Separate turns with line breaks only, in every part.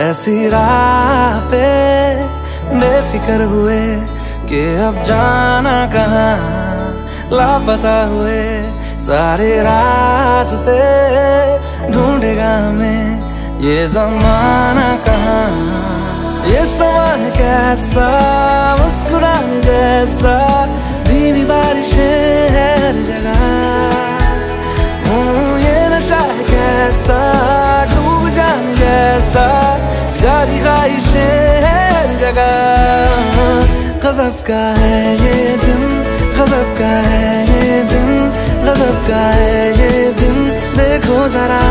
ऐसी राह पे। बेफिक्र हुए कि अब जाना कहाँ, लापता हुए सारे रास्ते ढूंढेगा हमें ये जमाना कहाँ। ये है कैसा, मुस्कुराने जैसा, धीमी बारिशें हर जगह। ये नशा है कैसा जैसा जारी ख्वाहिशें हर जगह। गजब का है ये दिन, गजब का है ये दिन, गजब का है ये दिन, देखो जरा।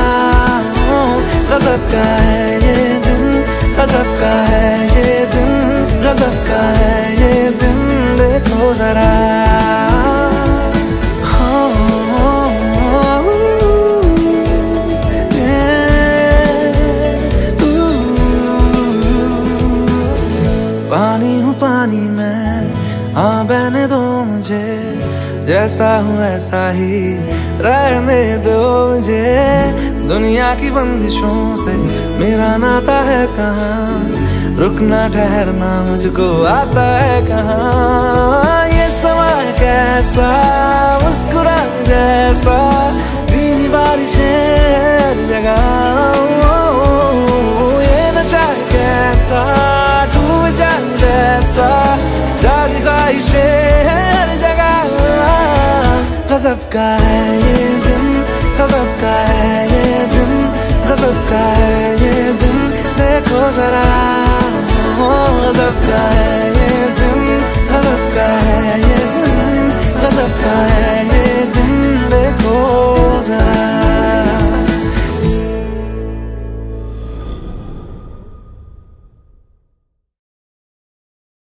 गजब का है ये दिन, गजब का है ये दिन, गजब का है पानी हूँ पानी मैं। हाँ बहने दो मुझे, जैसा हूँ ऐसा ही। रहने दो मुझे, दुनिया की बंदिशों से। मेरा नाता है कहाँ, रुकना ठहरना मुझको आता है कहाँ। ये समय कैसा जैसा जारी ख्वाहिशें हर जगह गजब का है ये दिन गजब का है ये दिन गजब का है ये दिन देखो जरा गजब का है